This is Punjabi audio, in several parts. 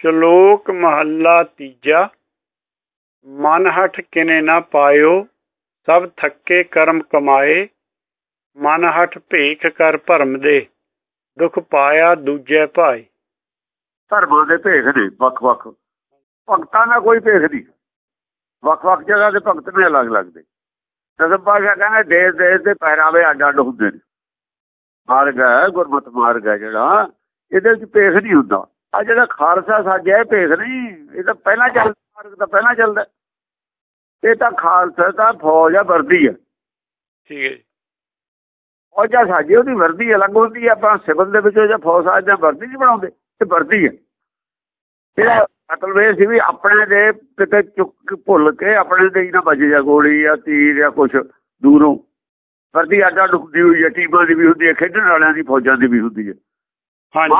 ਸ਼ਲੋਕ ਮਹੱਲਾ ਤੀਜਾ। ਮਨ ਹਠ ਕਿਨੇ ਨਾ ਪਾਇਓ, ਸਭ ਥੱਕੇ ਕਰਮ ਕਮਾਏ। ਮਨ ਹਠ ਭੇਖ ਕਰ ਭਰਮ ਦੇ, ਦੁਖ ਪਾਇਆ ਦੂਜੇ ਭਾਈ ਧਰਮਾਂ ਦੇ ਭੇਖ ਨੇ ਵੱਖ-ਵੱਖ। ਭਗਤਾਂ ਦਾ ਕੋਈ ਭੇਖ ਨਹੀਂ। ਵੱਖ-ਵੱਖ ਜਗ੍ਹਾ ਦੇ ਭਗਤ ਨੇ ਅਲੱਗ-ਅਲੱਗ ਦੇ ਦਸਮ ਪਾਸ਼ਾ ਕਹਿੰਦੇ ਦੇਸ਼ ਦੇਸ਼ ਦੇ ਪਹਿਰਾਵੇ ਅੱਡ-ਅੱਡ ਹੁੰਦੇ ਨੇ। ਮਾਰਗ ਹੈ, ਗੁਰਮਤ ਮਾਰਗ ਹੈ ਜਿਹੜਾ, ਇਹਦੇ ਵਿੱਚ ਭੇਖ ਨਹੀਂ ਹੁੰਦਾ। ਆ ਜਿਹੜਾ ਖਾਲਸਾ ਸਾਜਿਆ ਇਹ ਭੇਖ ਨਹੀਂ ਇਹ ਤਾਂ ਪਹਿਲਾਂ ਚੱਲਦਾ ਮਾਰਗ ਤਾਂ ਪਹਿਲਾਂ ਚੱਲਦਾ। ਇਹ ਤਾਂ ਖਾਲਸਾ ਦਾ ਫੌਜ ਆ ਵਰਦੀ ਹੈ ਠੀਕ ਹੈ ਜੀ। ਉਹ ਜਾਂ ਸਾਜੀ ਉਹਦੀ ਵਰਦੀ ਅਲੱਗ ਹੁੰਦੀ ਹੈ ਆਪਾਂ ਸਿਵਲ ਦੇ ਵਿੱਚ ਜਾਂ ਫੌਜ ਆ ਜਾਂ ਵਰਦੀ ਨਹੀਂ ਬਣਾਉਂਦੇ ਇਹ ਵਰਦੀ ਹੈ ਇਹਦਾ ਮਤਲਬ ਇਹ ਸੀ ਵੀ ਆਪਣੇ ਦੇ ਕਿਤੇ ਚੁੱਕ ਭੁੱਲ ਕੇ ਆਪਣੇ ਦੇ ਹੀ ਨਾ ਵੱਜ ਜਾ ਗੋਲੀ ਜਾਂ ਤੀਰ ਜਾਂ ਕੁਝ ਦੂਰੋਂ। ਵਰਦੀ ਅੱਡਾ ਡੁੱਬਦੀ ਹੋਈ ਹੈ ਟੀਮਾਂ ਦੀ ਵੀ ਹੁੰਦੀ ਹੈ ਖੇਡਣ ਵਾਲਿਆਂ ਦੀ ਫੌਜਾਂ ਦੀ ਵੀ ਹੁੰਦੀ ਹੈ ਹਾਂਜੀ।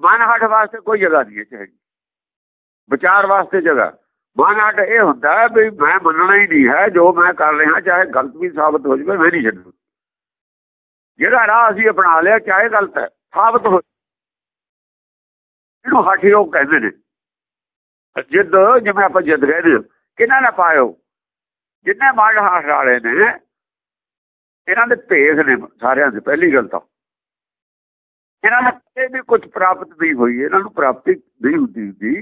ਮਨ ਮਨ ਹਟ ਵਾਸਤੇ ਕੋਈ ਜਗ੍ਹਾ ਨਹੀਂ ਹੈ ਚਾਹੇ ਵਿਚਾਰ ਵਾਸਤੇ ਜਗ੍ਹਾ। ਮਨ ਹਟ ਇਹ ਹੁੰਦਾ ਵੀ ਮੈਂ ਮੰਨਣਾ ਹੀ ਨਹੀਂ ਹੈ ਜੋ ਮੈਂ ਕਰ ਰਿਹਾ ਚਾਹੇ ਗਲਤ ਵੀ ਸਾਬਤ ਹੋ ਜਾਵੇ ਮੈਂ ਨਹੀਂ ਛੱਡੂ ਜਿਹੜਾ ਰਾਹ ਅਸੀਂ ਅਪਣਾ ਲਿਆ ਚਾਹੇ ਗਲਤ ਹੈ ਸਾਬਤ ਹੋ ਇਹਨੂੰ ਹਾਠੀ ਰੋਗ ਕਹਿੰਦੇ ਨੇ। ਜਿੱਦ ਜਿਵੇਂ ਆਪਾਂ ਜਿੱਦ ਕਹਿੰਦੇ ਹਾਂ, ਕਿਹਨਾਂ ਨਾ ਪਾਇਓ ਜਿੰਨੇ ਮਾਰ ਹਾਸ ਵਾਲੇ ਨੇ ਇਹਨਾਂ ਦੇ ਭੇਖ ਨੇ ਸਾਰਿਆਂ ਦੇ ਪਹਿਲੀ ਗੱਲ ਤਾਂ। ਇਹਨਾਂ ਨੂੰ ਕਦੇ ਵੀ ਕੁਝ ਪ੍ਰਾਪਤ ਨਹੀਂ ਹੋਈ, ਇਹਨਾਂ ਨੂੰ ਪ੍ਰਾਪਤੀ ਨਹੀਂ ਹੁੰਦੀ ਹੁੰਦੀ।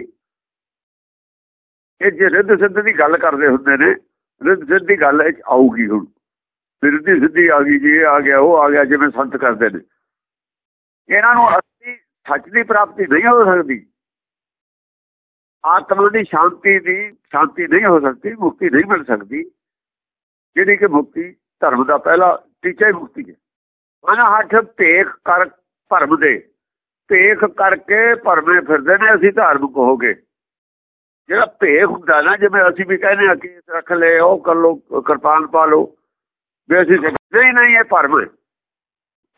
ਇਹ ਜੇ ਰਿੱਧ ਸਿੱਧ ਦੀ ਗੱਲ ਕਰਦੇ ਹੁੰਦੇ ਨੇ ਰਿੱਧ ਸਿੱਧ ਦੀ ਗੱਲ ਇਹ ਆਊਗੀ ਹੁਣ। ਰਿੱਧੀ ਸਿੱਧੀ ਆ ਗਈ ਜੀ ਆ ਗਿਆ, ਉਹ ਆ ਗਿਆ, ਜਿਵੇਂ ਸੰਤ ਕਰਦੇ ਨੇ। ਇਹਨਾਂ ਨੂੰ ਅਸਲੀ ਸੱਚ ਦੀ ਪ੍ਰਾਪਤੀ ਨਹੀਂ ਹੋ ਸਕਦੀ। ਆਤਮਾ ਦੀ ਸ਼ਾਂਤੀ ਦੀ ਸ਼ਾਂਤੀ ਨਹੀਂ ਹੋ ਸਕਦੀ, ਮੁਕਤੀ ਨਹੀਂ ਮਿਲ ਸਕਦੀ। ਜਿਹੜੀ ਕਿ ਮੁਕਤੀ ਧਰਮ ਦਾ ਪਹਿਲਾ ਟੀਚਾ ਹੀ ਮੁਕਤੀ ਹੈ। ਮਨ ਹੱਥ ਭੇਖ ਕਰ ਭਰਮ ਦੇ। ਭੇਖ ਕਰਕੇ ਭਰਮੇ ਫਿਰਦੇ ਨੇ ਅਸੀਂ ਧਾਰਮਿਕ ਹੋ ਗਏ। ਜਿਹੜਾ ਭੇਖ ਹੁੰਦਾ ਨਾ, ਜਿਵੇਂ ਅਸੀਂ ਵੀ ਕਹਿੰਦੇ ਆ ਕੇਸ ਰੱਖ ਲੈ, ਉਹ ਕਰ ਲੋ ਕਿਰਪਾਨ ਪਾ ਲੋ ਵੀ ਅਸੀਂ ਸਿੱਖ- ਨਹੀਂ ਨਹੀਂ, ਇਹ ਭਰਮ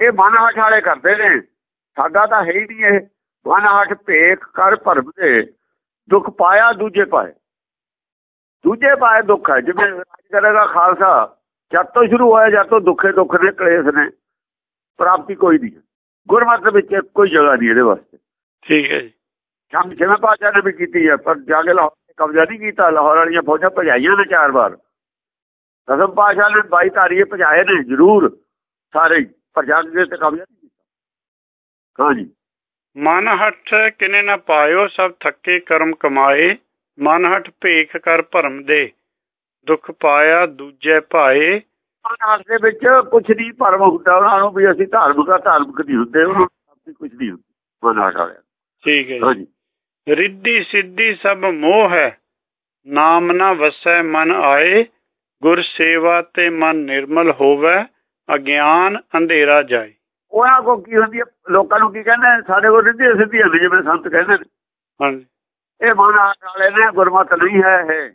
ਇਹ ਮਨ ਹੱਥ ਵਾਲੇ ਕਰਦੇ ਨੇ। ਸਾਡਾ ਤਾਂ ਹੈ ਹੀ ਨਹੀਂ ਇਹ। ਮਨ ਹੱਥ ਭੇਖ ਕਰ ਭਰਮ ਦੇ। ਦੁੱਖ ਪਾਇਆ ਦੂਜੇ ਪਾਏ। ਦੂਜੇ ਪਾਏ ਦੁੱਖ ਹੈ। ਜਿਵੇਂ ਰਾਜ ਕਰੇਗਾ ਖਾਲਸਾ, ਜਦ ਤੋਂ ਸ਼ੁਰੂ ਹੋਇਆ, ਜਦ ਤੋਂ ਦੁੱਖੇ ਦੁੱਖ ਨੇ, ਕਲੇਸ਼ ਨੇ। ਪ੍ਰਾਪਤੀ ਕੋਈ ਨਹੀਂ ਗੁਰਮਤਿ ਵਿੱਚ ਕੋਈ ਜਗ੍ਹਾ ਨਹੀਂ ਇਹਦੇ ਵਾਸਤੇ। ਠੀਕ ਹੈ ਜੀ। ਸ਼ਾਮ ਜਿਵੇਂ ਪਾਸ਼ਾ ਨੇ ਵੀ ਕੀਤੀ ਹੈ ਪਰ ਜਾ ਕੇ ਲਾਹੌਰ ਤੇ ਕਬਜ਼ਾ ਨਹੀਂ ਕੀਤਾ। ਲਾਹੌਰ ਵਾਲੀਆਂ ਫੌਜਾਂ ਭਜਾਈਆਂ ਨੇ ਚਾਰ ਵਾਰ। ਦਸਮ ਪਾਸ਼ਾ ਨੇ 22 ਤਾਰੀਖੇ ਭਜਾਏ ਨੇ ਜ਼ਰੂਰ। ਸਾਰੇ ਪਰ ਜਾ ਕੇ ਤੇ ਕਬਜ਼ਾ ਨਹੀਂ ਕੀਤਾ। ਹਾਂਜੀ ਮਨ ਹਠ ਕਿਨੇ ਨਾ ਪਾਇਓ ਸਭ ਥੱਕੇ ਕਰਮ ਕਮਾਏ। ਮਨ ਹਠ ਭੇਖ ਕਰ ਭਰਮ ਦੇ। ਦੁਖ ਪਾਇਆ ਦੂਜੇ ਭਾਏ। ਮਨਾਸ ਦੇ ਵਿੱਚ ਕੁਝ ਨਹੀਂ ਭਰਮ ਹੁੰਦਾ ਉਹਨਾਂ ਨੂੰ ਵੀ ਅਸੀਂ ਧਾਰਮਿਕ ਆ ਧਾਰਮਿਕ ਨਹੀਂ ਹੁੰਦੇ ਉਹਨਾਂ ਨੂੰ ਕੁਝ ਨਹੀਂ ਮਨਾਸ ਵਾਲਿਆਂ ਠੀਕ ਹੈ। ਜੀ। ਰਿੱਧੀ ਸਿੱਧੀ ਸਭ ਮੋਹ ਹੈ ਨਾਮ ਨਾ ਵਸੈ ਮਨ ਆਏ ਗੁਰ ਸੇਵਾ ਤੇ ਮਨ ਨਿਰਮਲ ਹੋਵੇ ਅਗਿਆਨ ਅੰਧੇਰਾ ਜਾਏ। ਉਹਨਾਂ ਕੋ ਕੀ ਹੁੰਦੀ ਹੈ? ਲੋਕਾਂ ਨੂੰ ਕੀ ਕਹਿੰਦੇ ਸਾਡੇ ਕੋਲ ਰਿੱਧੀ ਸਿੱਧੀ ਹੁੰਦੀ ਜਿਵੇਂ ਸੰਤ ਕਹਿੰਦੇ ਨੇ। ਹਾਂਜੀ। ਇਹ ਮਨਾਸ ਵਾਲੇ ਨੇ ਗੁਰਮਤ ਨਹੀਂ ਹੈ ਇਹ।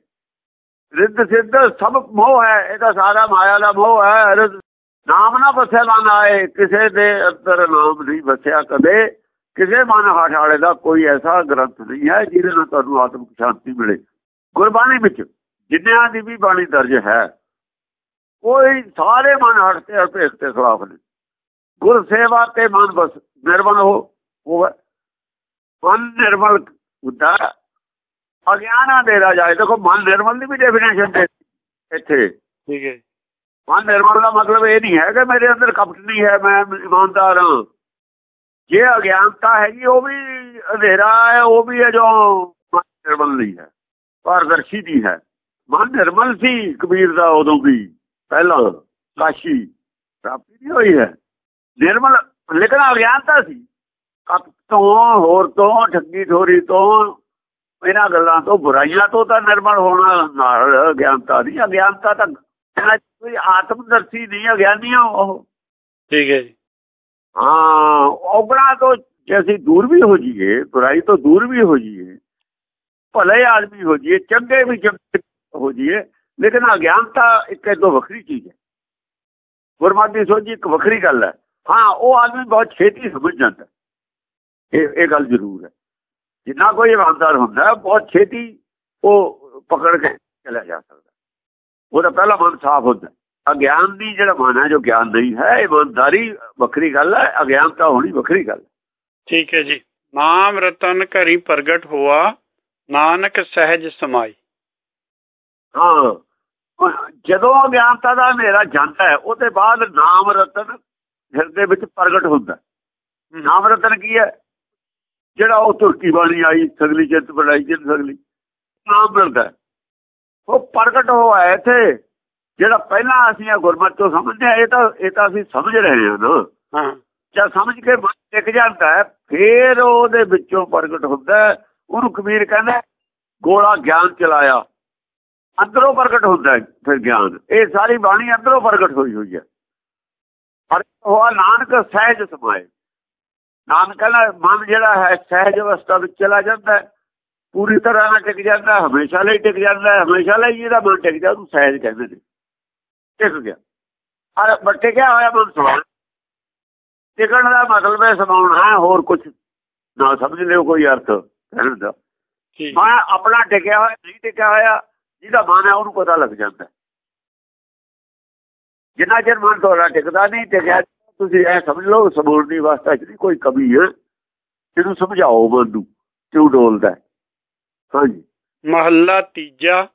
ਰਿੱਧ ਸਿੱਧ ਸਭ ਮੋਹ ਹੈ, ਇਹਦਾ ਸਾਰਾ ਮਾਇਆ ਦਾ ਮੋਹ ਹੈ ਨਾਮ ਨਾ ਵਸਿਆ ਮਨ ਆਏ, ਕਿਸੇ ਦੇ ਅੰਦਰ ਨਾਮ ਨਹੀਂ ਵਸਿਆ ਕਦੇ। ਕਿਸੇ ਮਨ ਹਾਠ ਵਾਲੇ ਦਾ ਕੋਈ ਐਸਾ ਗ੍ਰੰਥ ਨਹੀਂ ਹੈ, ਜਿਹਦੇ ਨਾਲ ਤੁਹਾਨੂੰ ਆਤਮਿਕ ਸ਼ਾਂਤੀ ਮਿਲੇ। ਗੁਰਬਾਣੀ ਵਿੱਚ ਜਿੰਨਿਆਂ ਦੀ ਵੀ ਬਾਣੀ ਦਰਜ ਹੈ, ਕੋਈ ਸਾਰੇ ਮਨ ਹਟ ਤੇ ਅਭੇਖ ਤੇ ਖਿਲਾਫ ਨੇ ਗੁਰ ਸੇਵਾ ਤੇ ਮਨ ਬਸ ਨਿਰਮਲ ਹੋ ਹੋਵੇ। ਮਨ ਨਿਰਮਲ ਹੁੰਦਾ ਅਗਿਆਨਾਂ ਦੇ ਰਾਜਾ ਦੇਖੋ ਮਨ ਨਿਰਮਲ ਦੀ ਵੀ ਡੈਫੀਨੇਸ਼ਨ ਦੇ ਇੱਥੇ। ਠੀਕ ਹੈ। ਮਨ ਨਿਰਮਲ ਦਾ ਮਤਲਬ ਇਹ ਨਹੀਂ ਹੈ ਕਿ ਮੇਰੇ ਅੰਦਰ ਕਪਟ ਨਹੀਂ ਹੈ ਮੈਂ ਇਮਾਨਦਾਰ ਹਾਂ। ਜੇ ਅਗਿਆਨਤਾ ਹੈਗੀ ਉਹ ਵੀ ਹਨੇਰਾ ਹੈ ਉਹ ਵੀ ਹੈ ਜੋ ਮਨ ਨਿਰਮਲ ਨਹੀਂ ਹੈ ਪਾਰਦਰਸ਼ੀ ਨਹੀਂ ਹੈ। ਮਨ ਨਿਰਮਲ ਸੀ ਕਬੀਰ ਦਾ ਉਦੋਂ ਵੀ ਪਹਿਲਾਂ ਕਾਸ਼ੀ ਪ੍ਰਾਪਤੀ ਨਹੀਂ ਹੋਈ ਹੈ। ਨਿਰਮਲ ਲੇਕਿਨ ਅਗਿਆਨਤਾ ਸੀ। ਕਪ ਤੋਂ ਹੋਰ ਤੋਂ ਠੱਗੀ ਠੋਰੀ ਤੋਂ ਇਹਨਾਂ ਗੱਲਾਂ ਤੋਂ ਬੁਰਾਈਆਂ ਤੋਂ ਤਾਂ ਨਿਰਮਲ ਹੋਣਾ ਨਾਲ ਅਗਿਆਨਤਾ ਨਹੀਂ ਅਗਿਆਨਤਾ ਤਾਂ ਕੋਈ ਆਤਮਦਰਸ਼ੀ ਨਹੀਂ ਅਗਿਆਨੀਆਂ ਉਹ। ਠੀਕ ਹੈ ਜੀ। ਹਾਂ ਔਗਣਾ ਤੋਂ ਜੇ ਅਸੀਂ ਦੂਰ ਵੀ ਹੋ ਜਾਈਏ ਬੁਰਾਈ ਤੋਂ ਦੂਰ ਵੀ ਹੋ ਜਾਈਏ ਭਲੇ ਆਦਮੀ ਹੋ ਜਾਈਏ ਚੰਗੇ ਵੀ ਚੰਗੇ ਹੋ ਜਾਈਏ ਲੇਕਿਨ ਅਗਿਆਨਤਾ ਇੱਕ ਤੋਂ ਵੱਖਰੀ ਚੀਜ਼ ਹੈ। ਗੁਰਮਤਿ ਸੋਝੀ ਇੱਕ ਵੱਖਰੀ ਗੱਲ ਹੈ। ਹਾਂ ਉਹ ਆਦਮੀ ਬਹੁਤ ਛੇਤੀ ਸਮਝ ਜਾਂਦਾ ਇਹ ਇਹ ਗੱਲ ਜ਼ਰੂਰ ਹੈ। ਜਿੰਨਾ ਕੋਈ ਇਮਾਨਦਾਰ ਹੁੰਦਾ ਬਹੁਤ ਛੇਤੀ ਉਹ ਪਕੜ ਕੇ ਚਲਾ ਜਾ ਸਕਦਾ ਉਹਦਾ ਪਹਿਲਾ ਮਨ ਸਾਫ਼ ਹੁੰਦਾ। ਅਗਿਆਨ ਦੀ ਜਿਹੜਾ ਮਨ ਹੈ ਜੋ ਗਿਆਨ ਨਹੀਂ ਹੈ ਇਮਾਨਦਾਰੀ ਵੱਖਰੀ ਗੱਲ ਹੈ ਅਗਿਆਨਤਾ ਹੋਣੀ ਵੱਖਰੀ ਗੱਲ। ਠੀਕ ਹੈ ਜੀ ਨਾਮ ਰਤਨ ਘਰੀ ਪ੍ਰਗਟ ਹੋਆ ਨਾਨਕ ਸਹਿਜ ਸਮਾਈ ਹਾਂ ਜਦੋਂ ਅਗਿਆਨਤਾ ਦਾ ਹਨੇਰਾ ਜਾਂਦਾ ਹੈ ਉਹਦੇ ਬਾਅਦ ਨਾਮ ਰਤਨ ਹਿਰਦੇ ਵਿੱਚ ਪ੍ਰਗਟ ਹੁੰਦਾ। ਨਾਮ ਰਤਨ ਕੀ ਹੈ ਜਿਹੜਾ ਉਹ ਤੁਰਕੀ ਬਾਣੀ ਆਈ ਸਗਲੀ ਚਿੱਤ ਬਣਾਈ ਜਿੰਨ ਸਗਲੀ ਨਾਮ ਮਿਲਦਾ। ਉਹ ਪ੍ਰਗਟ ਹੋਇਆ ਇੱਥੇ ਜਿਹੜਾ ਪਹਿਲਾਂ ਅਸੀਂ ਗੁਰਮਤਿ ਤੋਂ ਸਮਝਦੇ ਆ ਇਹ ਤਾਂ ਇਹ ਤਾਂ ਅਸੀਂ ਸਮਝ ਰਹੇ ਹਾਂ ਨਾ। ਹਾਂ। ਸਮਝ ਕੇ ਮਨ ਟਿਕ ਜਾਂਦਾ ਹੈ ਫੇਰ ਉਹਦੇ ਵਿੱਚੋਂ ਪ੍ਰਗਟ ਹੁੰਦਾ। ਉਹਨੂੰ ਕਬੀਰ ਕਹਿੰਦਾ ਗੋਲਾ ਗਿਆਨ ਚਲਾਇਆ। ਅੰਦਰੋਂ ਪ੍ਰਗਟ ਹੁੰਦਾ ਫਿਰ ਗਿਆਨ। ਇਹ ਸਾਰੀ ਬਾਣੀ ਅੰਦਰੋਂ ਪ੍ਰਗਟ ਹੋਈ ਹੋਈ ਹੈ। ਪਰ ਹੋਆ ਨਾਨਕ ਸਹਿਜ ਸਮਾਏ। ਨਾਨਕ ਕਹਿੰਦਾ ਮਨ ਜਿਹੜਾ ਹੈ ਸਹਿਜ ਅਵਸਥਾ ਵਿੱਚ ਚਲਾ ਜਾਂਦਾ ਹੈ। ਪੂਰੀ ਤਰ੍ਹਾਂ ਨਾਲ ਟਿਕ ਜਾਂਦਾ ਹਮੇਸ਼ਾ ਲਈ ਟਿਕ ਜਾਂਦਾ ਹਮੇਸ਼ਾ ਲਈ ਜਿਹਦਾ ਮਨ ਟਿਕ ਜਾ ਉਹਨੂੰ ਸਹਿਜ ਕਹਿੰਦੇ ਨੇ। ਟਿਕ ਗਿਆ। ਅਰ ਬੱਟੇ ਕਿਆ ਹੋਇਆ ਮਨ ਸਮਾਨ। ਟਿਕਣ ਦਾ ਮਤਲਬ ਹੈ ਸਮਾਉਣਾ ਹੈ ਹੋਰ ਕੁਝ ਨਾ ਸਮਝ ਲਿਓ ਕੋਈ ਅਰਥ ਕਹਿਣ ਦਾ। ਮੈਂ ਆਪਣਾ ਟਿਕਿਆ ਹੋਇਆ ਨਹੀਂ ਟਿਕਿਆ ਹੋਇਆ ਜਿਹਦਾ ਮਨ ਹੈ ਉਹਨੂੰ ਪਤਾ ਲੱਗ ਜਾਂਦਾ। ਜਿੰਨਾ ਚਿਰ ਮਨ ਤੁਹਾਡਾ ਟਿਕਦਾ ਨਹੀਂ ਟਿਕਿਆ ਤੁਸੀਂ ਇਹ ਸਮਝ ਲਓ ਅਵਸਥਾ 'ਚ ਨਹੀਂ ਕੋਈ ਕਮੀ ਹੈ ਇਹਨੂੰ ਸਮਝਾਓ ਮਨ ਨੂੰ ਕਿਉਂ ਡੋਲਦਾ ਹੈ। ਹਾਂਜੀ। ਮਹੱਲਾ ਤੀਜਾ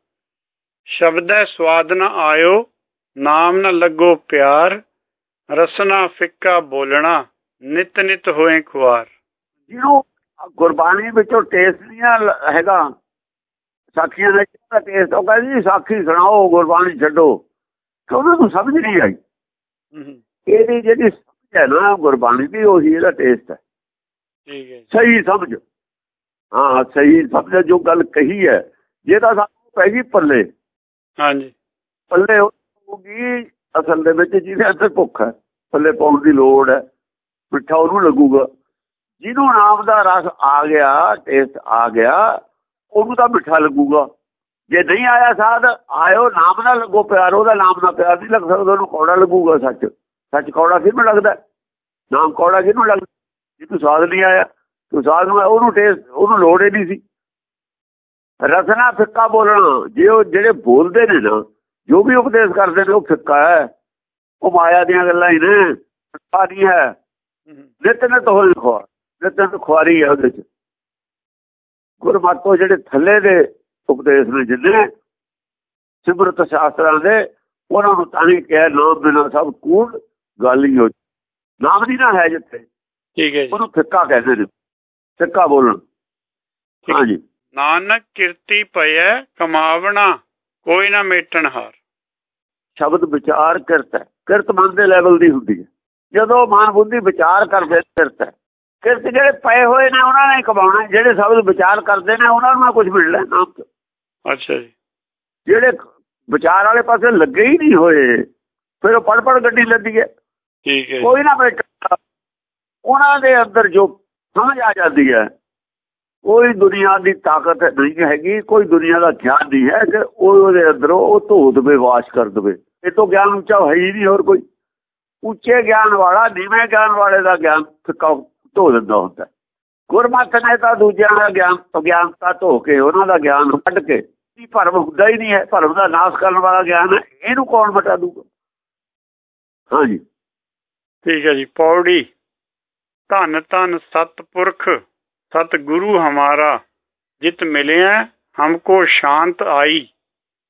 ਸ਼ਬਦੈ ਸਵਾਦ ਨ ਆਇਓ ਨਾਮ ਨ ਲੱਗੋ ਪਿਆਰ ਰਸਨਾ ਫਿੱਕਾ ਬੋਲਣਾ ਨਿਤ ਨਿਤ ਹੋਏ ਖੁਆਰ। ਜਿਹਨੂੰ ਗੁਰਬਾਣੀ ਵਿੱਚੋਂ ਟੇਸਟ ਨਹੀਂ ਹੈਗਾ। ਸਾਖੀਆਂ ਦਾ ਜਿਹੜਾ ਟੇਸਟ ਉਹ ਕਹਿੰਦੀ ਸਾਖੀ ਸੁਣਾਓ ਗੁਰਬਾਣੀ ਛੱਡੋ। ਕਿ ਉਹਨਾਂ ਨੂੰ ਸਮਝ ਨਹੀਂ ਆਈ। ਇਹਦੀ ਜਿਹੜੀ ਸਮਝ ਹੈ ਨਾ ਗੁਰਬਾਣੀ ਦੀ ਉਹੀ ਇਹਦਾ ਟੇਸਟ ਹੈ। ਠੀਕ ਹੈ। ਸਹੀ ਸਮਝ। ਹਾਂ ਸਹੀ ਸਮਝ ਜੋ ਗੱਲ ਕਹੀ ਹੈ। ਜੇ ਤਾਂ ਸਾਨੂੰ ਪੈ ਗਈ ਪੱਲੇ। ਹਾਂਜੀ। ਪੱਲੇ ਹੋਊਗੀ ਅਸਲ ਦੇ ਵਿੱਚ ਜਿਹਦੇ ਅੰਦਰ ਭੁੱਖ ਹੈ। ਪੱਲੇ ਪਾਉਣ ਦੀ ਲੋੜ ਹੈ। ਮਿੱਠਾ ਉਹਨੂੰ ਲੱਗੂਗਾ। ਜਿਹਨੂੰ ਨਾਮ ਦਾ ਰਸ ਆ ਗਿਆ ਟੇਸਟ ਆ ਗਿਆ ਉਹਨੂੰ ਤਾਂ ਮਿੱਠਾ ਲੱਗੂਗਾ। ਜੇ ਨਹੀਂ ਆਇਆ ਸਾਧ ਆਇਓ ਨਾਮ ਨਾਲ ਲੱਗੋ ਪਿਆਰ। ਉਹਦਾ ਨਾਮ ਨਾਲ ਪਿਆਰ ਨਹੀਂ ਲੱਗ ਸਕਦਾ ਉਹਨੂੰ ਕੌੜਾ ਲੱਗੂਗਾ ਸੱਚ। ਸੱਚ ਕੌੜਾ ਕਿਹਨੂੰ ਲੱਗਦਾ? ਨਾਮ ਕੌੜਾ ਕਿਹਨੂੰ ਲੱਗਦਾ? ਜੇ ਤੂੰ ਸਾਧ ਨਹੀਂ ਆਇਆ ਤੂੰ ਸਾਧ ਨੂੰ ਉਹਨੂੰ ਟੇਸਟ ਉਹਨੂੰ ਲੋੜ ਹੀ ਨਹੀਂ ਸੀ। ਰਸਨਾ ਫਿੱਕਾ ਬੋਲਣਾ ਜੇ ਉਹ ਜਿਹੜੇ ਬੋਲਦੇ ਨੇ ਨਾ ਜੋ ਵੀ ਉਪਦੇਸ਼ ਕਰਦੇ ਨੇ ਉਹ ਫਿੱਕਾ ਹੈ। ਉਹ ਮਾਇਆ ਦੀਆਂ ਗੱਲਾਂ ਹੀ ਨੇ ਫਿੱਕਾ ਨਹੀਂ ਹੈ। ਹਮ, ਨਿਤ ਨਿਤ ਹੋਈ ਖੁਆਰ ਨਿਤ ਨਿਤ ਖੁਆਰੀ ਹੈ ਉਹਦੇ ਚ। ਗੁਰਮਤੋ ਜਿਹੜੇ ਥੱਲੇ ਦੇ ਉਪਦੇਸ਼ ਨੇ ਜਿੰਨੇ ਸਿਮਰਤ ਸ਼ਾਸਤਰਾਂ ਦੇ ਉਹਨਾਂ ਨੂੰ ਤਾਂ ਹੀ ਕਿਹਾ ਨਾਮ ਬਿਨਾ ਸਭ ਕੂੜ ਗੱਲ ਹੀ ਹੋ ਨਾਮ ਦੀ ਨਾ ਹੈ ਜਿੱਥੇ। ਠੀਕ ਹੈ ਜੀ। ਉਹਨੂੰ ਫਿੱਕਾ ਕਹਿੰਦੇ ਨੇ। ਫਿੱਕਾ ਬੋਲਣ। ਹਾਂਜੀ। ਨਾਨਕ ਕਿਰਤੀ ਪਇਐ ਕਮਾਵਣਾ ਕੋਈ ਨਾ ਮੇਟਣ ਹਾਰ। ਸ਼ਬਦ ਵਿਚਾਰ ਕਿਰਤ ਹੈ। ਕਿਰਤ ਮਨ ਦੇ ਲੈਵਲ ਦੀ ਹੁੰਦੀ ਹੈ। ਜਦੋਂ ਮਨ ਬੁੱਧੀ ਵਿਚਾਰ ਕਰਦੇ ਕਿਰਤ ਹੈ। ਕਿਰਤ ਜਿਹੜੇ ਪਏ ਹੋਏ ਨੇ ਉਹਨਾਂ ਨੇ ਕਮਾਉਣਾ ਜਿਹੜੇ ਸ਼ਬਦ ਵਿਚਾਰ ਕਰਦੇ ਨੇ ਉਹਨਾਂ ਨੂੰ ਕੁਝ ਮਿਲਣਾ ਨਾਮ ਤੋਂ ਅੱਛਾ ਜੀ। ਜਿਹੜੇ ਵਿਚਾਰ ਵਾਲੇ ਪਾਸੇ ਲੱਗੇ ਹੀ ਨਹੀਂ ਹੋਏ ਫਿਰ ਉਹ ਪੜ ਪੜ ਗੱਡੀ ਲੱਦੀ ਹੈ। ਠੀਕ ਹੈ ਕੋਈ ਨਾ ਬੈਠਾ ਉਹਨਾਂ ਦੇ ਅੰਦਰ ਜੋ ਸਮਝ ਆ ਜਾਂਦੀ ਹੈ, ਕੋਈ ਦੁਨੀਆ ਦੀ ਤਾਕਤ ਨਹੀਂ ਹੈਗੀ, ਕੋਈ ਦੁਨੀਆ ਦਾ ਗਿਆਨ ਨਹੀਂ ਹੈ ਕਿ ਉਹਦੇ ਅੰਦਰੋਂ ਉਹ ਧੋ ਦਵੇ ਕਰ ਦਵੇ। ਇਹ ਤੋਂ ਗਿਆਨ ਉੱਚਾ ਹੈ ਹੀ ਨਹੀਂ ਹੋਰ ਕੋਈ। ਉੱਚੇ ਗਿਆਨ ਵਾਲਾ, ਨੀਵੇਂ ਗਿਆਨ ਵਾਲੇ ਦਾ ਗਿਆਨ ਫਿੱਕਾ ਧੋ ਦਿੰਦਾ ਹੁੰਦਾ ਗੁਰਮਤ ਨੇ ਤਾਂ ਦੂਜਿਆਂ ਦਾ ਗਿਆਨ, ਅਗਿਆਨਤਾ ਧੋ ਕੇ ਉਹਨਾਂ ਦਾ ਗਿਆਨ ਕੱਢ ਕੇ ਇਹ ਭਰਮ ਹੁੰਦਾ ਹੀ ਨਹੀਂ ਹੈ। ਭਰਮ ਦਾ ਨਾਸ਼ ਕਰਨ ਵਾਲਾ ਗਿਆਨ ਹੈ। ਇਹਨੂੰ ਕੌਣ ਮਟਾ ਦੂਗਾ? ਹਾਂਜੀ। ਠੀਕ ਹੈ ਜੀ, ਪੌੜੀ। ਧੰਨ ਧੰਨ ਸਤਪੁਰਖ ਸਤ ਗੁਰੂ ਹਮਾਰਾ, ਜਿਤ ਮਿਲਿਆ, ਹਮਕੋ ਸ਼ਾਂਤ ਆਈ।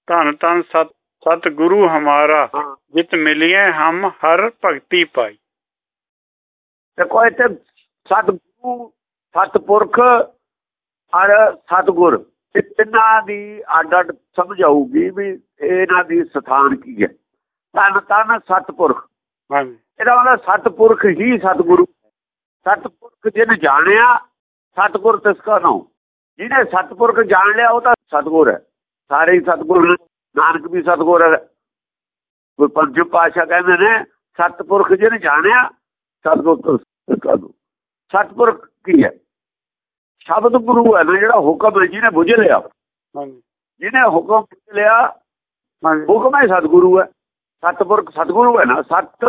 ਧੰਨ ਧੰਨ ਸਤ ਸਤ ਹਮਾਰਾ, ਜਿਤ ਮਿਲਿਆ, ਹਮ ਹਰ ਭਗਤੀ ਪਾਈ। ਦੇਖੋ, ਇੱਥੇ ਸਤਿਗੁਰੂ, ਸਤਪੁਰਖ ਔਰ ਸਤਗੁਰ ਤਿੰਨਾਂ ਦੀ ਅੱਡ ਅੱਡ ਸਮਝ ਆਊਗੀ ਵੀ ਇਹਨਾਂ ਦੀ ਸਥਾਨ ਕੀ ਹੈ। ਤਨ ਤਨ ਸਤਪੁਰਖ। ਹਾਂਜੀ। ਇਹਦਾ ਮਤਲਬ ਸਤਪੁਰਖ ਹੀ ਸਤਗੁਰੂ। ਸਤਪੁਰਖ ਜਿਹਨੇ ਜਾਣਿਆ ਸਤਗੁਰ ਤਿਸ ਕਾ ਨਾਮ ਜਿਹਨੇ ਸਤਪੁਰਖ ਜਾਣ ਲਿਆ ਉਹ ਤਾਂ ਸਤਗੁਰ ਹੈ। ਸਾਰੇ ਹੀ ਸਤਗੁਰ ਨਾਨਕ ਵੀ ਸਤਗੁਰ ਹੈ। ਕੋਈ ਪੰਜਮ ਪਾਸ਼ਾ ਕਹਿੰਦੇ ਨੇ ਸਤਪੁਰਖ ਜਿਹਨੇ ਜਾਣਿਆ ਸਤਗੁਰ ਤਿਸ ਕਾ ਨਾਮ ਸਤਪੁਰਖ ਕੀ ਹੈ? ਸ਼ਬਦ ਗੁਰੂ ਹੈ ਨਾ ਜਿਹੜਾ ਹੁਕਮ ਹੈ ਜਿਹਨੇ ਬੁੱਝ ਲਿਆ। ਜਿਹਨੇ ਹੁਕਮ ਬੁੱਝ ਲਿਆ ਹੁਕਮ ਹੈ ਸਤਿਗੁਰੂ ਹੈ। ਸਤਪੁਰਖ ਸਤਿਗੁਰੂ ਹੈ ਨਾ ਸਤ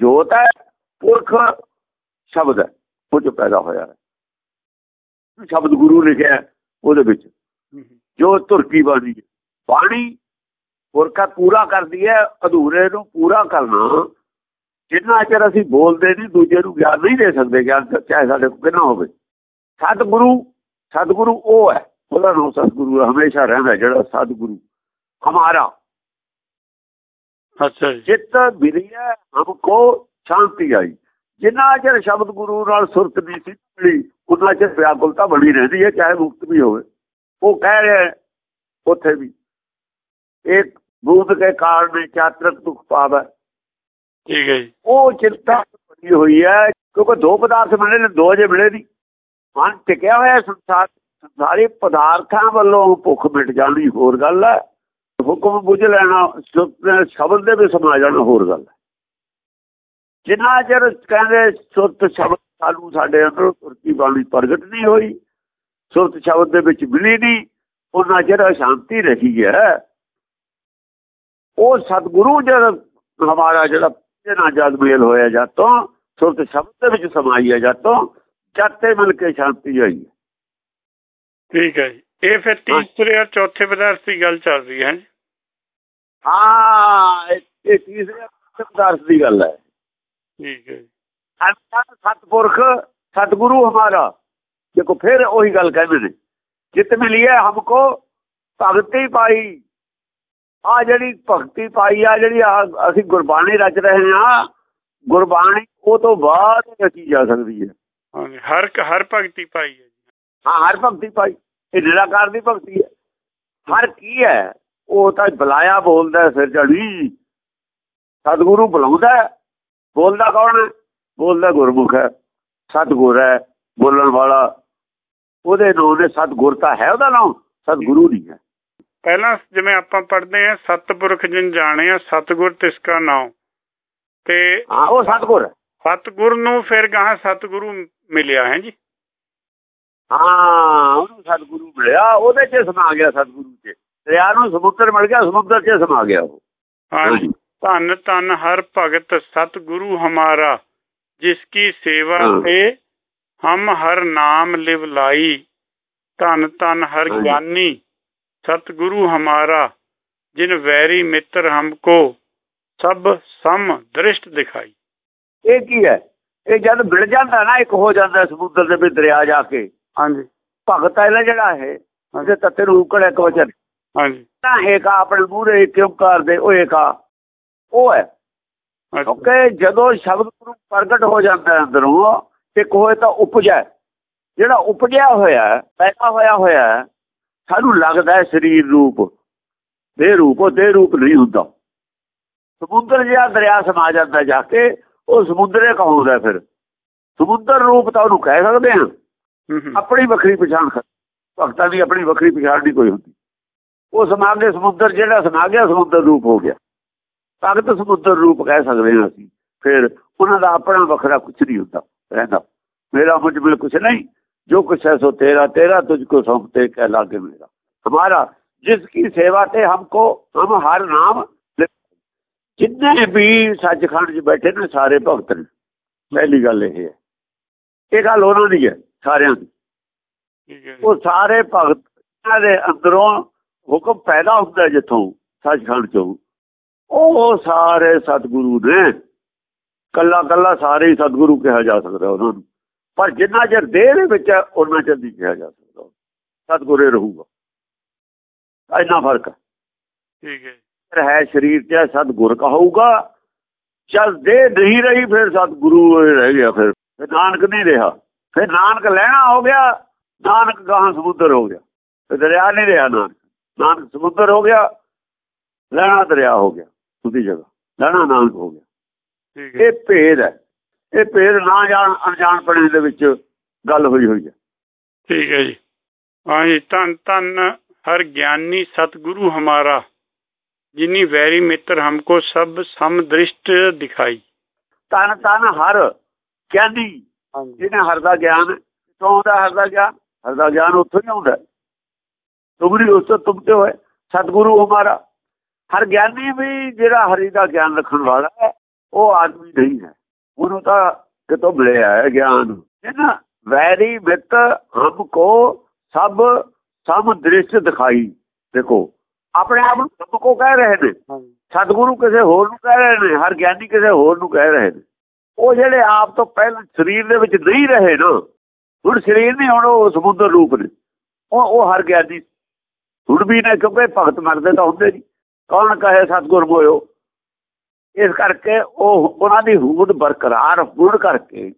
ਜੋਤ ਹੈ ਪੁਰਖ ਸ਼ਬਦ ਹੈ ਉਹ ਜੋ ਪੈਦਾ ਹੋਇਆ ਹੈ। ਸ਼ਬਦ ਗੁਰੂ ਲਿਖਿਆ ਉਹਦੇ ਵਿੱਚ। ਜੋ ਤੁਰਕੀ ਬਾਣੀ ਹੈ ਬਾਣੀ ਪੁਰਖਾ ਪੂਰਾ ਕਰਦੀ ਹੈ ਅਧੂਰੇ ਨੂੰ ਪੂਰਾ ਕਰਨਾ। ਜਿੰਨਾ ਚਿਰ ਅਸੀਂ ਬੋਲਦੇ ਨਹੀਂ ਦੂਜੇ ਨੂੰ ਗਿਆਨ ਨਹੀਂ ਦੇ ਸਕਦੇ ਗਿਆਨ ਚਾਹੇ ਸਾਡੇ ਕੋਲ ਕਿੰਨਾ ਹੋਵੇ। ਸਤਿਗੁਰੂ ਸਤਿਗੁਰੂ ਉਹ ਹੈ ਉਹਦਾ ਨਾਮ ਸਤਿਗੁਰੂ ਹਮੇਸ਼ਾ ਰਹਿੰਦਾ ਜਿਹੜਾ ਸਤਿਗੁਰੂ ਹਮਾਰਾ। ਅੱਛਾ ਜੀ। ਜਿੱਤ ਵਿਰਿਆ ਹਮਕੋ ਸ਼ਾਂਤੀ ਆਈ। ਜਿੰਨਾ ਚਿਰ ਸ਼ਬਦ ਗੁਰੂ ਨਾਲ ਸੁਰਤ ਨਹੀਂ ਸੀ ਮਿਲੀ ਉਹਨਾਂ ਚਿਰ ਵਿਆਕੁਲਤਾ ਬਣੀ ਰਹਿੰਦੀ ਹੈ ਚਾਹੇ ਮੁਕਤ ਵੀ ਹੋਵੇ। ਉਹ ਕਹਿ ਰਿਹਾ ਉੱਥੇ ਵੀ ਇੱਕ ਬੂਦ ਕੇ ਕਾਰਨ ਚਾਤਰਕ ਦੁਖ ਪਾਵੇ। ਠੀਕ ਹੈ ਜੀ। ਉਹ ਚਿੰਤਾ ਬਣੀ ਹੋਈ ਹੈ ਕਿਉਂਕਿ ਦੋ ਪਦਾਰਥ ਮਿਲੇ ਨੇ ਦੋ ਜੇ ਮਿਲੇ ਨਹੀਂ। ਮਨ ਟਿਕਿਆ ਹੋਇਆ ਸੰਸਾਰ ਸੰਸਾਰੀ ਪਦਾਰਥਾਂ ਵੱਲੋਂ ਭੁੱਖ ਮਿਟ ਜਾਣੀ ਹੋਰ ਗੱਲ ਹੈ। ਹੁਕਮ ਬੁਝ ਲੈਣਾ ਸ਼ਬਦ ਦੇ ਵਿੱਚ ਸਮਾ ਜਾਣਾ ਹੋਰ ਗੱਲ ਹੈ। ਜਿੰਨਾ ਚਿਰ ਕਹਿੰਦੇ ਸੁਰਤ ਸ਼ਬਦ ਸਾਨੂੰ ਸਾਡੇ ਅੰਦਰ ਸੁਰਤੀ ਬਾਣੀ ਪ੍ਰਗਟ ਨਹੀਂ ਹੋਈ, ਸੁਰਤ ਸ਼ਬਦ ਦੇ ਵਿੱਚ ਮਿਲੀ ਨਹੀਂ, ਉਹਨਾਂ ਚਿਰ ਅਸ਼ਾਂਤੀ ਰਹੀ ਹੈ। ਉਹ ਸਤਿਗੁਰੂ ਜਦ ਹਮਾਰਾ ਜਿਹੜਾ ਇਹਨਾਂ ਜਦ ਮੇਲ ਹੋਇਆ ਜਾਂ ਸੁਰਤ ਸ਼ਬਦ ਦੇ ਵਿੱਚ ਸਮਾਈ ਹੈ ਜਾਂ ਚਾਤੇ ਮਿਲ ਕੇ ਸ਼ਾਂਤੀ ਆਈ ਠੀਕ ਹੈ ਇਹ ਫਿਰ ਤੀਸਰੇ ਔਰ ਚੌਥੇ ਪਦਾਰਥ ਦੀ ਗੱਲ ਚੱਲ ਰਹੀ ਹੈ। ਹਾਂ ਇਹ ਤੀਸਰੇ ਪਦਾਰਥ ਦੀ ਗੱਲ ਹੈ। ਠੀਕ ਹੈ ਜੀ। ਸਤਪੁਰਖ ਸਤਿਗੁਰੂ ਹਮਾਰਾ। ਦੇਖੋ ਫਿਰ ਉਹੀ ਗੱਲ ਕਹਿੰਦੇ ਨੇ ਜਿਤ ਮਿਲੀ ਹੈ ਹਮਕੋ ਭਗਤੀ ਪਾਈ। ਆ ਜਿਹੜੀ ਭਗਤੀ ਪਾਈ ਆ ਜਿਹੜੀ ਅਸੀਂ ਗੁਰਬਾਣੀ ਰਚ ਰਹੇ ਹਾਂ ਗੁਰਬਾਣੀ ਉਹ ਤੋਂ ਬਾਅਦ ਰਚੀ ਜਾ ਸਕਦੀ ਹੈ। ਹਰ ਹਰ ਭਗਤੀ ਪਾਈ ਹੈ ਹਾਂ ਹਰ ਭਗਤੀ ਪਾਈ। ਇਹ ਨਿਰਾਕਾਰ ਦੀ ਭਗਤੀ ਹੈ। ਹਰ ਕੀ ਹੈ ਉਹ ਤਾਂ ਬੁਲਾਇਆ ਬੋਲਦਾ ਸਿਰ ਚੜੀ ਸਤਿਗੁਰੂ ਬੁਲਾਉਂਦਾ ਬੋਲਦਾ ਕੌਣ ਬੋਲਦਾ ਗੁਰਮੁਖ ਹੈ। ਸਤਿਗੁਰ ਹੈ ਬੋਲਣ ਵਾਲਾ। ਉਹਦੇ ਨਾਮ ਨੇ ਸਤਿਗੁਰ ਤਾਂ ਹੈ ਉਹਦਾ ਨਾਮ ਸਤਿਗੁਰੂ ਨਹੀਂ ਹੈ। ਪਹਿਲਾਂ ਜਿਵੇਂ ਆਪਾਂ ਪੜ੍ਹਦੇ ਆ ਸਤਪੁਰਖ ਜਿਨ ਜਾਣਿਆ ਸਤਿਗੁਰ ਤਿਸ ਕਾ ਨਾਮ ਤੇ ਹਾਂ ਉਹ ਸਤਿਗੁਰ ਸਤਿਗੁਰ ਨੂੰ ਫਿਰ ਗਾਹ ਸਤਿਗੁਰੂ ਮਿਲਿਆ ਹੈ ਜੀ? ਹਾਂ ਉਹਨੂੰ ਸਤਿਗੁਰੂ ਮਿਲਿਆ। ਉਹਦੇ 'ਚ ਸਮਾ ਗਿਆ ਸਤਿਗੁਰੂ 'ਚ। ਦਰਿਆ ਨੂੰ ਸਮੁੰਦਰ ਮਿਲ ਗਿਆ ਸਮੁੰਦਰ 'ਚ ਸਮਾ ਗਿਆ ਉਹ ਹਾਂਜੀ ਧੰਨ ਧੰਨ ਹਰ ਭਗਤ ਸਤਿਗੁਰੂ ਹਮਾਰਾ ਜਿਸ ਕੀ ਸੇਵਾ ਤੇ ਹਮ ਹਰ ਨਾਮ ਲਿਵ ਲਾਈ ਧੰਨ ਧੰਨ ਹਰ ਗਿਆਨੀ ਸਤਿਗੁਰੂ ਹਮਾਰਾ ਜਿਨ ਵੈਰੀ ਮਿੱਤਰ ਹਮਕੋ ਸਭ ਸਮ ਦ੍ਰਿਸ਼ਟ ਦਿਖਾਈ ਇਹ ਕੀ ਹੈ ਇਹ ਜਦ ਮਿਲ ਜਾਂਦਾ ਨਾ ਇੱਕ ਹੋ ਜਾਂਦਾ ਸਮੁੰਦਰ ਦੇ ਵਿੱਚ ਦਰਿਆ ਜਾ ਕੇ ਹਾਂਜੀ ਭਗਤ ਹੈ ਜਿਹੜਾ ਹੈ ਉਹਦੇ ਤੱਤੇ ਨੂੰ ਉਕੜ ਇੱਕ ਵਚਨ ਹਾਂਜੀ। ਤਾਂ ਏਕਾ ਆਪਣੇ ਮੂਹਰੇ ਕਿਉਂ ਕਰਦੇ? ਉਹ ਏਕਾ ਉਹ ਹੈ। ਕਿਉਂਕਿ ਜਦੋਂ ਸ਼ਬਦ ਗੁਰੂ ਪ੍ਰਗਟ ਹੋ ਜਾਂਦਾ ਅੰਦਰੋਂ ਇੱਕ ਹੋਏ ਤਾਂ ਉਪਜਾ। ਜਿਹੜਾ ਉਪਜਿਆ ਹੋਇਆ ਪੈਦਾ ਹੋਇਆ ਹੋਇਆ ਸਾਨੂੰ ਲੱਗਦਾ ਹੈ ਸਰੀਰ ਰੂਪ। ਦੇ ਰੂਪ ਉਹ ਦੇ ਰੂਪ ਨਹੀਂ ਹੁੰਦਾ। ਸਮੁੰਦਰ ਜਿਹਾ ਦਰਿਆ ਸਮਾ ਜਾਂਦਾ ਜਾ ਕੇ ਉਹ ਸਮੁੰਦਰੇ ਕਹਾਉਂਦਾ ਫਿਰ। ਸਮੁੰਦਰ ਰੂਪ ਤਾਂ ਉਹਨੂੰ ਕਹਿ ਸਕਦੇ ਹਾਂ। ਆਪਣੀ ਵੱਖਰੀ ਪਛਾਣ ਭਗਤਾਂ ਦੀ ਆਪਣੀ ਵੱਖਰੀ ਪਛਾਣ ਨਹੀਂ ਕੋਈ ਹੁੰਦੀ। ਉਹ ਸਮਾ ਕੇ ਸਮੁੰਦਰ ਜਿਹੜਾ ਸਮਾ ਗਿਆ ਸਮੁੰਦਰ ਰੂਪ ਹੋ ਗਿਆ। ਭਗਤ ਸਮੁੰਦਰ ਰੂਪ ਕਹਿ ਸਕਦੇ ਹਾਂ ਅਸੀਂ। ਫਿਰ ਉਹਨਾਂ ਦਾ ਆਪਣਾ ਵੱਖਰਾ ਕੁਝ ਨਹੀਂ ਹੁੰਦਾ ਰਹਿੰਦਾ। ਮੇਰਾ ਮੁਝ ਬਿਲ ਕੁਝ ਨਹੀਂ ਜੋ ਕੁਛ ਹੈ ਸੋ ਤੇਰਾ ਤੇਰਾ ਤੁਝ ਕੋ ਸੌਂਪਤੇ ਕਹਿ ਲਾਗੇ ਮੇਰਾ। ਹਮਾਰਾ ਜਿਸ ਕੀ ਸੇਵਾ ਤੇ ਹਮਕੋ ਹਮ ਹਰ ਨਾਮ ਜਿੰਨੇ ਵੀ ਸੱਚਖੰਡ 'ਚ ਬੈਠੇ ਨੇ ਸਾਰੇ ਭਗਤ ਨੇ। ਪਹਿਲੀ ਗੱਲ ਇਹ ਹੈ। ਇਹ ਗੱਲ ਉਹਨਾਂ ਦੀ ਹੈ ਸਾਰਿਆਂ ਦੀ। ਉਹ ਸਾਰੇ ਭਗਤਾਂ ਦੇ ਅੰਦਰੋਂ ਹੁਕਮ ਪੈਦਾ ਹੁੰਦਾ ਜਿੱਥੋਂ ਸੱਚਖੰਡ 'ਚੋਂ। ਉਹ ਸਾਰੇ ਸਤਿਗੁਰੂ ਨੇ ਕੱਲਾ ਕੱਲਾ ਸਾਰੇ ਹੀ ਸਤਿਗੁਰੂ ਕਿਹਾ ਜਾ ਸਕਦਾ ਉਹਨਾਂ ਨੂੰ। ਪਰ ਜਿੰਨਾ ਚਿਰ ਦੇਹ ਦੇ ਵਿੱਚ ਉਹਨਾਂ ਚਿਰ ਨਹੀਂ ਕਿਹਾ ਜਾ ਸਕਦਾ। ਸਤਿਗੁਰੇ ਰਹੂਗਾ। ਇੰਨਾ ਫ਼ਰਕ ਹੈ। ਠੀਕ ਹੈ। ਹੈ ਸਰੀਰ ਤੇ ਸਤਿਗੁਰ ਕਹੂਗਾ। ਜਦ ਦੇ ਨਹੀਂ ਰਹੀ ਫਿਰ ਸਤਿਗੁਰੂ ਰਹਿ ਗਿਆ ਫਿਰ। ਨਾਨਕ ਨਹੀਂ ਰਿਹਾ। ਫਿਰ ਨਾਨਕ ਲੈਣਾ ਹੋ ਗਿਆ ਨਾਨਕ ਗਾਹਾਂ ਸਮੁੰਦਰ ਹੋ ਗਿਆ। ਤੇ ਦਰਿਆ ਨਹੀਂ ਰਿਹਾ ਨਾਨਕ। ਨਾਨਕ ਸਮੁੰਦਰ ਹੋ ਗਿਆ ਲੈਣਾ ਦਰਿਆ ਹੋ ਗਿਆ ਉਹਦੀ ਜਗ੍ਹਾ ਲੈਣਾ ਨਾਨਕ ਹੋ ਗਿਆ। ਇਹ ਭੇਦ ਹੈ। ਇਹ ਭੇਦ ਨਾ ਜਾਣ ਅਣਜਾਣ ਪੜੇ ਦੇ ਵਿੱਚ ਗੱਲ ਹੋਈ ਹੋਈ ਹੈ। ਠੀਕ ਹੈ ਜੀ। ਹਾਂਜੀ ਧੰਨ ਧੰਨ ਹਰ ਗਿਆਨੀ ਸਤਿਗੁਰੂ ਹਮਾਰਾ ਜਿਨੀ ਵੈਰੀ ਮਿੱਤਰ ਹਮਕੋ ਸਭ ਸਮ ਦ੍ਰਿਸ਼ਟ ਦਿਖਾਈ। ਤਨ ਤਨ ਹਰ ਗਿਆਨੀ ਜਿਹਨੇ ਹਰ ਦਾ ਗਿਆਨ ਕਿਥੋਂ ਆਉਂਦਾ ਹਰ ਦਾ ਗਿਆਨ? ਹਰ ਦਾ ਗਿਆਨ ਉੱਥੋਂ ਹੀ ਆਉਂਦਾ ਤੁਮਰੀ ਉਸ ਤੋਂ ਤੁਮਤੇ ਹੋਏ। ਸਤਿਗੁਰੂ ਹਮਾਰਾ ਹਰ ਗਿਆਨੀ ਵੀ ਜਿਹੜਾ ਹਰੀ ਦਾ ਗਿਆਨ ਰੱਖਣ ਵਾਲਾ ਹੈ ਉਹ ਆਦਮੀ ਨਹੀਂ ਹੈ। ਉਹਨੂੰ ਤਾਂ ਕਿਤੋਂ ਮਿਲਿਆ ਹੈ ਗਿਆਨ। ਇਹਨਾਂ ਵੈਰੀ ਮਿੱਤ ਹਮਕੋ ਸਭ ਸਭ ਦ੍ਰਿਸ਼ ਦਿਖਾਈ। ਦੇਖੋ ਆਪਣੇ ਆਪ ਨੂੰ ਸਭ ਕੋ ਕਹਿ ਰਹੇ ਨੇ। ਸਤਿਗੁਰੂ ਕਿਸੇ ਹੋਰ ਨੂੰ ਕਹਿ ਰਹੇ ਨੇ ਹਰ ਗਿਆਨੀ ਕਿਸੇ ਹੋਰ ਨੂੰ ਕਹਿ ਰਹੇ ਨੇ। ਉਹ ਜਿਹੜੇ ਆਪ ਤੋਂ ਪਹਿਲਾਂ ਸਰੀਰ ਦੇ ਵਿੱਚ ਨਹੀਂ ਰਹੇ ਨਾ ਹੁਣ ਸਰੀਰ ਨਹੀਂ ਹੁਣ ਉਹ ਸਮੁੰਦਰ ਰੂਪ ਨੇ। ਉਹ ਉਹ ਹਰ ਗਿਆ ਦੀ ਹੁਣ ਵੀ ਨੇ ਕਿਉਂਕਿ ਭਗਤ ਮਰਦੇ ਤਾਂ ਹੁੰਦੇ ਨਹੀਂ ਕੌਣ ਕਹੇ ਸਤਗੁਰ ਹੋਇਓ? ਇਸ ਕਰਕੇ ਉਹ ਉਹਨਾਂ ਦੀ ਹੂਦ ਬਰਕਰਾਰ ਹੋਣ ਕਰਕੇ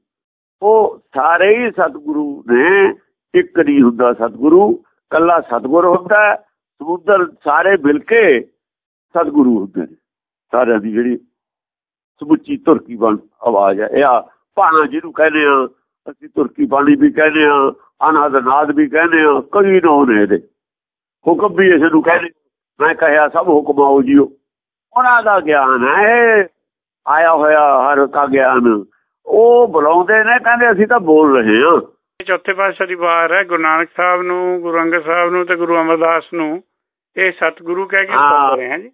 ਉਹ ਸਾਰੇ ਹੀ ਸਤਿਗੁਰੂ ਨੇ, ਇੱਕ ਨਹੀਂ ਹੁੰਦਾ ਸਤਿਗੁਰੂ ਕੱਲਾ ਸਤਿਗੁਰ ਹੁੰਦਾ ਸਮੁੰਦਰ ਸਾਰੇ ਮਿਲ ਕੇ ਸਤਿਗੁਰੂ ਹੁੰਦੇ ਨੇ। ਸਾਰਿਆਂ ਦੀ ਜਿਹੜੀ ਸਮੁੱਚੀ ਤੁਰਕੀ ਬਣ ਆਵਾਜ਼ ਹੈ, ਇਹ ਆ ਭਾਣਾ ਜਿਹਨੂੰ ਕਹਿੰਦੇ ਆ ਅਸੀਂ ਤੁਰਕੀ ਬਾਣੀ ਵੀ ਕਹਿੰਦੇ ਆ ਅਨਾਦ ਨਾਦ ਵੀ ਕਹਿੰਦੇ ਆ ਕਈ ਨਾਮ ਨੇ ਇਹਦੇ। ਹੁਕਮ ਵੀ ਇਸ ਨੂੰ ਕਹਿੰਦੇ ਮੈਂ ਕਹਿਆ ਸਭ ਹੁਕਮ ਆਓ ਜੀਓ। ਉਹਨਾਂ ਦਾ ਗਿਆਨ ਹੈ। ਆਇਆ ਹੋਇਆ ਹਰ ਕਾ ਗਿਆਨ। ਉਹ ਬੁਲਾਉਂਦੇ ਨੇ ਕਹਿੰਦੇ ਅਸੀਂ ਤਾਂ ਬੋਲ ਰਹੇ ਹਾਂ। ਚੌਥੇ ਪਾਤਸ਼ਾਹ ਦੀ ਵਾਰ ਹੈ ਗੁਰੂ ਨਾਨਕ ਸਾਹਿਬ ਨੂੰ ਗੁਰੂ ਅੰਗਦ ਸਾਹਿਬ ਨੂੰ ਤੇ ਗੁਰੂ ਅਮਰਦਾਸ ਨੂੰ। ਇਹ ਸਤਿਗੁਰੂ ਕਹਿ ਕੇ ਬੁਲਾ ਰਹੇ ਹਾਂ ਜੀ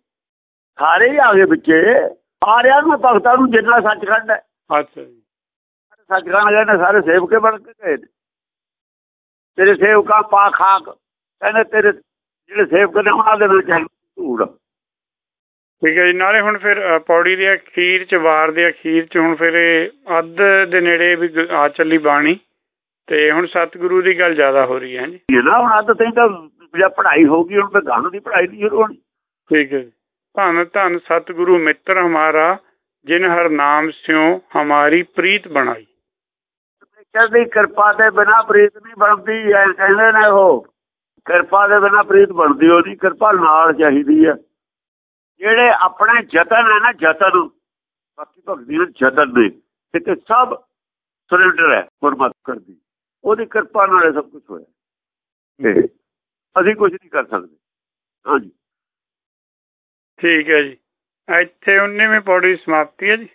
ਸਾਰੇ ਹੀ ਆਗੇ ਵਿੱਚੇ ਸਾਰਿਆਂ ਨੂੰ ਭਗਤਾਂ ਨੂੰ ਜਿੰਨਾ ਸੱਚਖੰਡ ਹੈ। ਅੱਛਾ ਜੀ। ਸੱਚਖੰਡ ਗਏ ਨੇ ਸਾਰੇ ਸੇਵਕੇ ਬਣ ਕੇ ਗਏ ਤੇਰੇ ਸੇਵਕਾਂ ਪਾ ਖਾਕ ਕਹਿੰਦੇ ਤੇਰੇ ਜਿਹੜੇ ਸੇਵਕ ਨੇ ਉਹਨਾਂ ਦੇ ਵਿੱਚ ਧੂੜ ਠੀਕ ਹੈ ਜੀ ਨਾਲੇ ਹੁਣ ਫਿਰ ਪੌੜੀ ਦੇ ਅਖੀਰ ਚ ਵਾਰ ਦੇ ਅਖੀਰ ਚ ਹੁਣ ਫਿਰ ਇਹ ਅੱਧ ਦੇ ਨੇੜੇ ਵੀ ਆ ਚੱਲੀ ਬਾਣੀ। ਤੇ ਹੁਣ ਸਤਿਗੁਰੂ ਦੀ ਗੱਲ ਜ਼ਿਆਦਾ ਹੋ ਰਹੀ ਹੈ ਜੀ ਇਹ ਨਾ ਹੁਣ ਅੱਧ ਤੈਂ ਤਾਂ ਜੇ ਪੜ੍ਹਾਈ ਹੋਊਗੀ ਹੁਣ ਤੇ ਗਾਣ ਦੀ ਪੜ੍ਹਾਈ ਨਹੀਂ ਸ਼ੁਰੂ ਹੋਣੀ। ਠੀਕ ਹੈ ਜੀ। ਧੰਨ ਧੰਨ ਸਤਿਗੁਰੂ ਮਿੱਤਰ ਹਮਾਰਾ ਜਿਨ ਹਰ ਨਾਮ ਸਿਓ ਹਮਾਰੀ ਪ੍ਰੀਤ ਬਣਾਈ। ਕਹਿੰਦੀ ਕਿਰਪਾ ਦੇ ਬਿਨਾ ਪ੍ਰੀਤ ਨਹੀਂ ਬਣਦੀ ਐ ਕਹਿੰਦੇ ਨੇ ਉਹ। ਕਿਰਪਾ ਦੇ ਬਿਨਾ ਪ੍ਰੀਤ ਬਣਦੀ ਉਹਦੀ, ਕਿਰਪਾ ਨਾਲ ਚਾਹੀਦੀ ਹੈ ਜਿਹੜੇ ਆਪਣੇ ਯਤਨ ਹੈ ਨਾ, ਯਤਨ। ਬਾਕੀ ਭਗਤੀ ਦੇ ਯਤਨ ਨੇ। ਤੇ ਸਭ ਸਰੈਂਡਰ ਹੈ, ਪਰਮਾਤਮਾ ਕਰਦੀ। ਉਹਦੀ ਕਿਰਪਾ ਨਾਲ ਇਹ ਸਭ ਕੁਝ ਹੋਇਆ। ਤੇ ਅਸੀਂ ਕੁਝ ਨਹੀਂ ਕਰ ਸਕਦੇ। ਹਾਂਜੀ। ਠੀਕ ਹੈ ਜੀ। ਇੱਥੇ 19ਵੀਂ ਪੌੜੀ ਸਮਾਪਤੀ ਹੈ ਜੀ।